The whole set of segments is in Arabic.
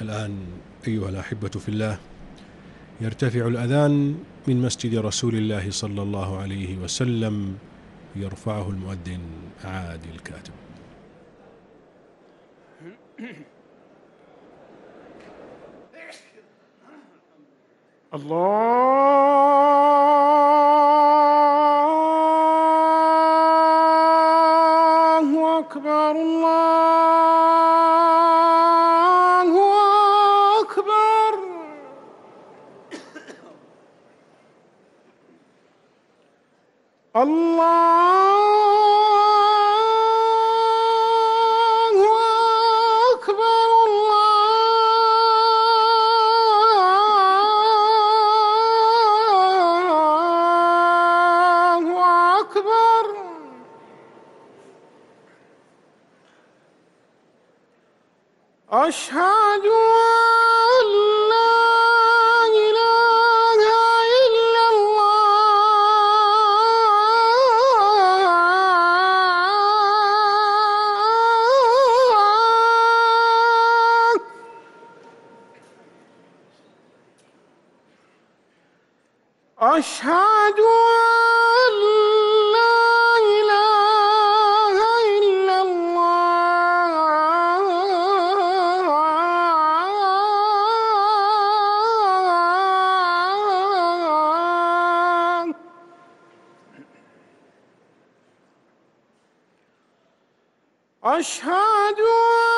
الآن أيها الأحبة في الله يرتفع الأذان من مسجد رسول الله صلى الله عليه وسلم يرفعه المؤذن عادل الكاتب. الله أكبر الله الله أكبر الله أكبر أشهد أن أشهد أن لا إله إلا الله. أشهد أن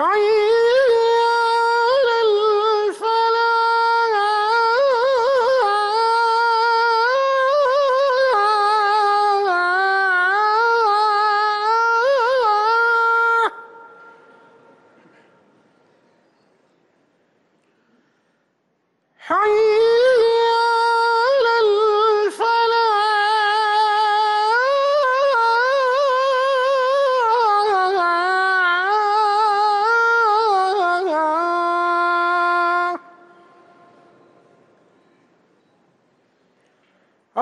حي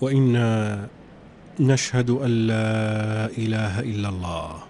وإنا نشهد أن لا إله إلا الله.